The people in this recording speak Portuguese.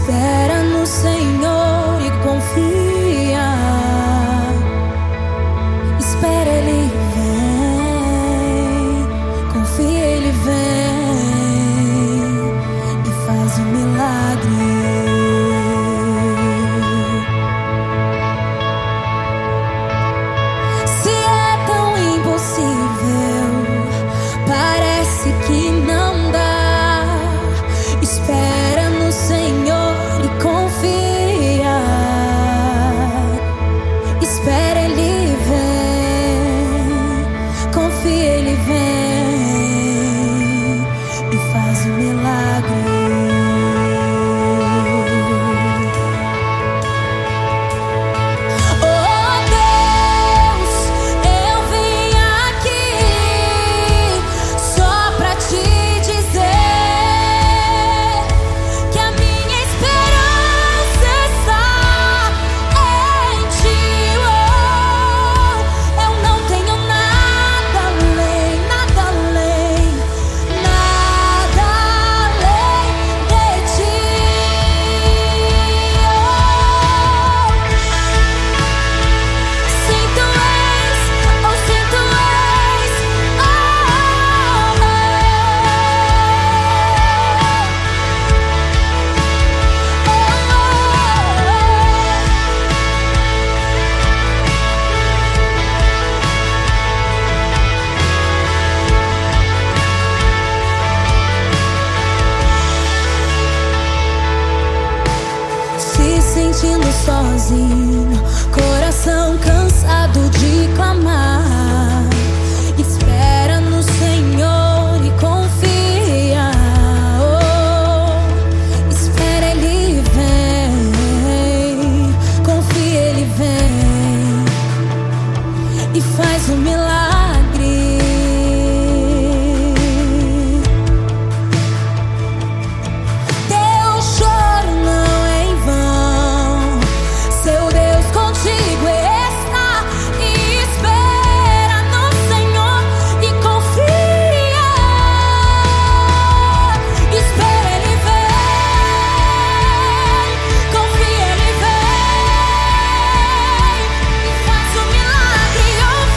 Espera no Senhor e confia. ele vem. sozinho, coração cansado de clamar. Espera no Senhor e confia. Oh, espera, Ele vem. Confia, Ele vem e faz um milagre.